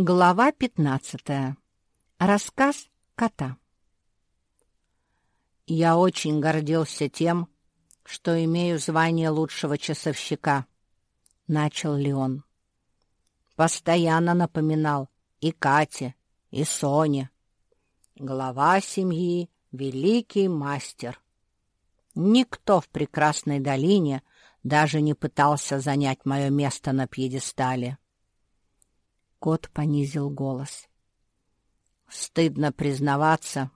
Глава 15. Рассказ кота. Я очень гордился тем, что имею звание лучшего часовщика, начал Леон. Постоянно напоминал и Кате, и Соне. Глава семьи — великий мастер. Никто в прекрасной долине даже не пытался занять мое место на пьедестале. Кот понизил голос. Стыдно признаваться,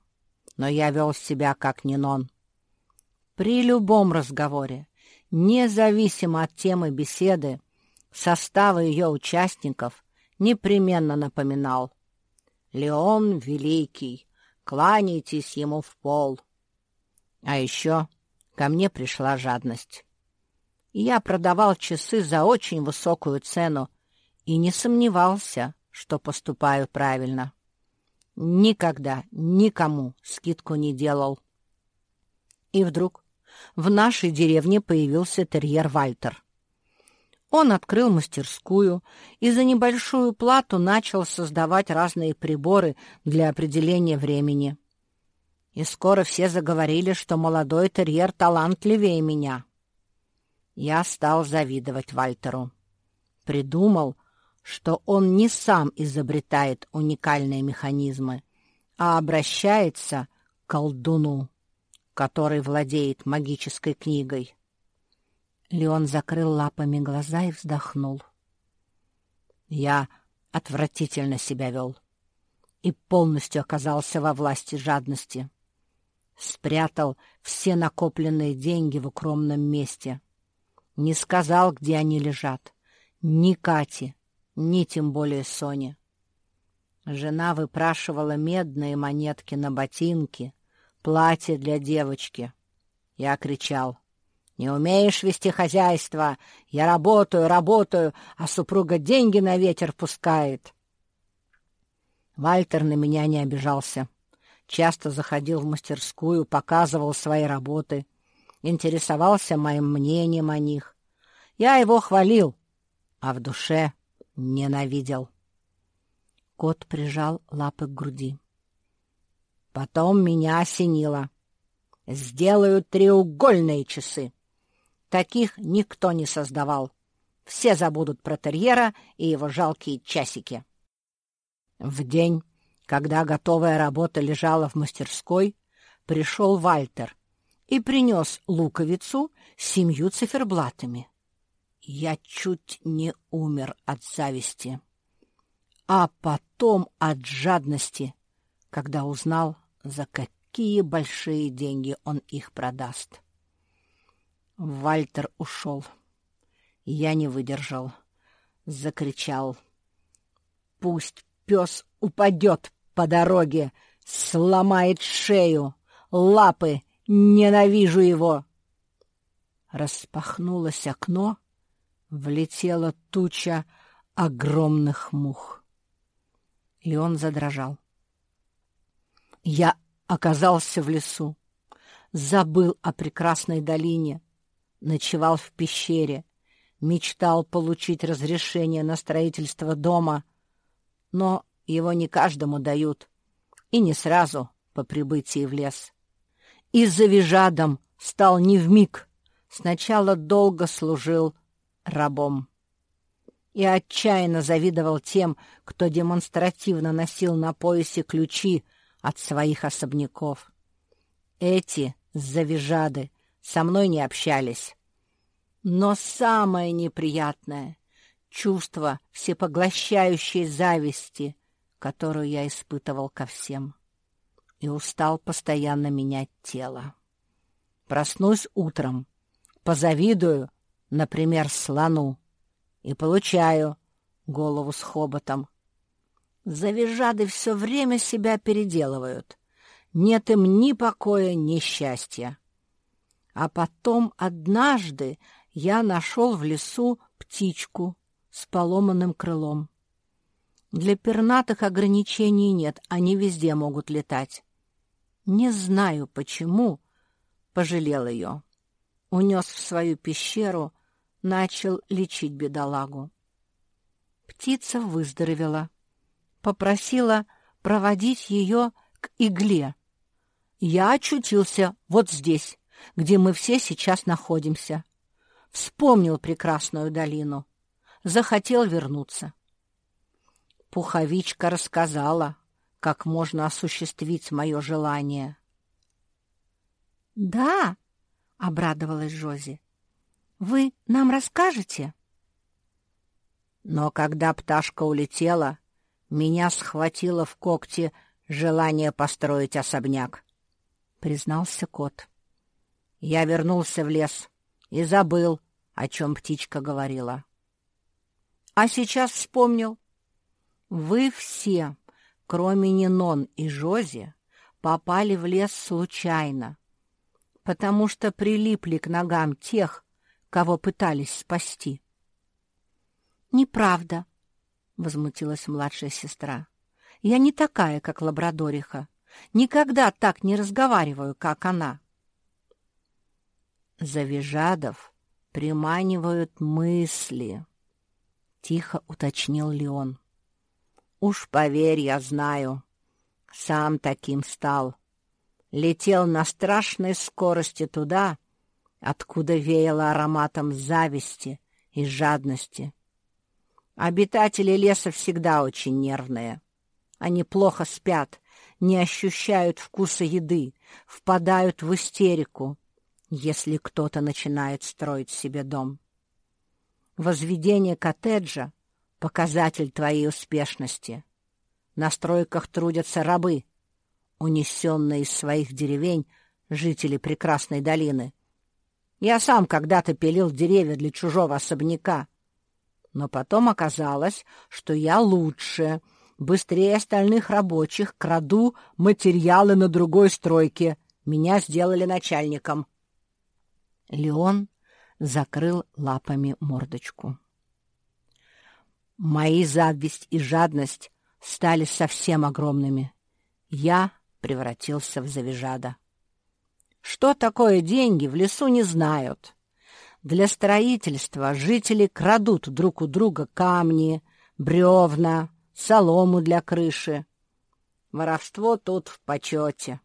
но я вел себя как Нинон. При любом разговоре, независимо от темы беседы, состава ее участников непременно напоминал. «Леон Великий, кланяйтесь ему в пол». А еще ко мне пришла жадность. Я продавал часы за очень высокую цену и не сомневался, что поступаю правильно. Никогда никому скидку не делал. И вдруг в нашей деревне появился терьер Вальтер. Он открыл мастерскую и за небольшую плату начал создавать разные приборы для определения времени. И скоро все заговорили, что молодой терьер талантливее меня. Я стал завидовать Вальтеру. Придумал, что он не сам изобретает уникальные механизмы, а обращается к колдуну, который владеет магической книгой. Леон закрыл лапами глаза и вздохнул. Я отвратительно себя вел и полностью оказался во власти жадности. Спрятал все накопленные деньги в укромном месте. Не сказал, где они лежат. Ни Кате, ни тем более Соне. Жена выпрашивала медные монетки на ботинки, платье для девочки. Я кричал. «Не умеешь вести хозяйство! Я работаю, работаю, а супруга деньги на ветер пускает!» Вальтер на меня не обижался. Часто заходил в мастерскую, показывал свои работы, интересовался моим мнением о них. Я его хвалил, а в душе Ненавидел. Кот прижал лапы к груди. Потом меня осенило. Сделаю треугольные часы. Таких никто не создавал. Все забудут про терьера и его жалкие часики. В день, когда готовая работа лежала в мастерской, пришел Вальтер и принес луковицу с семью циферблатами. Я чуть не умер от зависти, а потом от жадности, когда узнал, за какие большие деньги он их продаст. Вальтер ушел. Я не выдержал. Закричал. «Пусть пес упадет по дороге, сломает шею, лапы, ненавижу его!» Распахнулось окно, влетела туча огромных мух. И он задрожал. Я оказался в лесу, забыл о прекрасной долине, ночевал в пещере, мечтал получить разрешение на строительство дома, но его не каждому дают, и не сразу по прибытии в лес. И за Вижадом стал не вмиг, сначала долго служил рабом. И отчаянно завидовал тем, кто демонстративно носил на поясе ключи от своих особняков. Эти, завижады, со мной не общались. Но самое неприятное — чувство всепоглощающей зависти, которую я испытывал ко всем, и устал постоянно менять тело. Проснусь утром, позавидую например, слону, и получаю голову с хоботом. Завижады все время себя переделывают. Нет им ни покоя, ни счастья. А потом однажды я нашел в лесу птичку с поломанным крылом. Для пернатых ограничений нет, они везде могут летать. Не знаю, почему, пожалел ее. Унес в свою пещеру начал лечить бедолагу. Птица выздоровела, попросила проводить ее к игле. Я очутился вот здесь, где мы все сейчас находимся. Вспомнил прекрасную долину. Захотел вернуться. Пуховичка рассказала, как можно осуществить мое желание. «Да», — обрадовалась Жози, — «вы нам расскажете?» Но когда пташка улетела, меня схватило в когти желание построить особняк, — признался кот. Я вернулся в лес и забыл, о чем птичка говорила. А сейчас вспомнил. Вы все, кроме Нинон и Жози, попали в лес случайно, потому что прилипли к ногам тех, кого пытались спасти. «Неправда», — возмутилась младшая сестра. «Я не такая, как лабрадориха. Никогда так не разговариваю, как она». «Завижадов приманивают мысли», — тихо уточнил Леон. «Уж поверь, я знаю. Сам таким стал. Летел на страшной скорости туда, откуда веяло ароматом зависти и жадности. Обитатели леса всегда очень нервные. Они плохо спят, не ощущают вкуса еды, впадают в истерику, если кто-то начинает строить себе дом. Возведение коттеджа — показатель твоей успешности. На стройках трудятся рабы, унесенные из своих деревень жители прекрасной долины. Я сам когда-то пилил деревья для чужого особняка, но потом оказалось, что я лучше, быстрее остальных рабочих краду материалы на другой стройке. Меня сделали начальником. Леон закрыл лапами мордочку. Мои зависть и жадность стали совсем огромными. Я превратился в завижада. Что такое деньги, в лесу не знают. Для строительства жители крадут друг у друга камни, бревна, солому для крыши. Воровство тут в почете.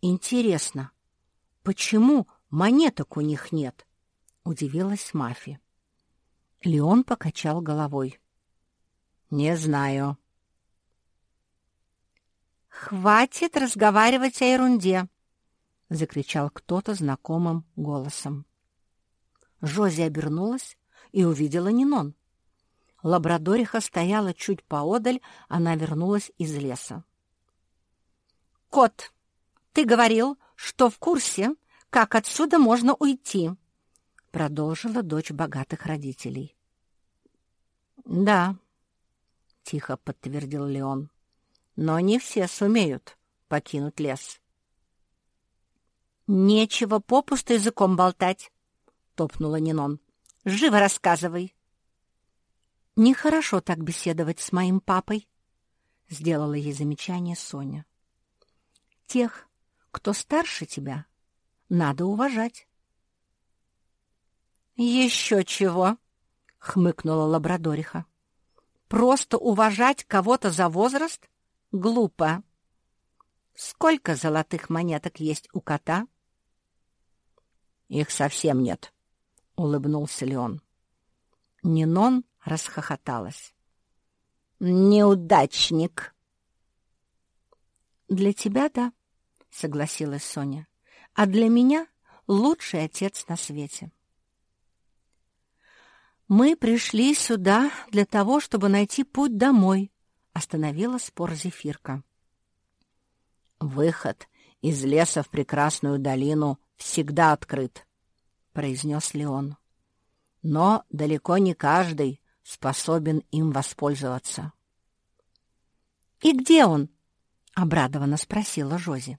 Интересно, почему монеток у них нет? Удивилась Мафи. Леон покачал головой. Не знаю. Хватит разговаривать о ерунде, — закричал кто-то знакомым голосом. Жози обернулась и увидела Нинон. Лабрадориха стояла чуть поодаль, она вернулась из леса. «Кот, ты говорил, что в курсе, как отсюда можно уйти», — продолжила дочь богатых родителей. «Да», — тихо подтвердил Леон, — «но не все сумеют покинуть лес». «Нечего попусту языком болтать», — топнула Нинон. «Живо рассказывай». «Нехорошо так беседовать с моим папой», — сделала ей замечание Соня. «Тех, кто старше тебя, надо уважать». «Еще чего!» — хмыкнула лабрадориха. «Просто уважать кого-то за возраст? Глупо. Сколько золотых монеток есть у кота?» «Их совсем нет», — улыбнулся Леон. Нинон расхохоталась. «Неудачник!» «Для тебя — да», — согласилась Соня. «А для меня — лучший отец на свете». «Мы пришли сюда для того, чтобы найти путь домой», — остановила спор Зефирка. «Выход из леса в прекрасную долину всегда открыт», — произнес Леон. «Но далеко не каждый способен им воспользоваться». «И где он?» — обрадованно спросила Жози.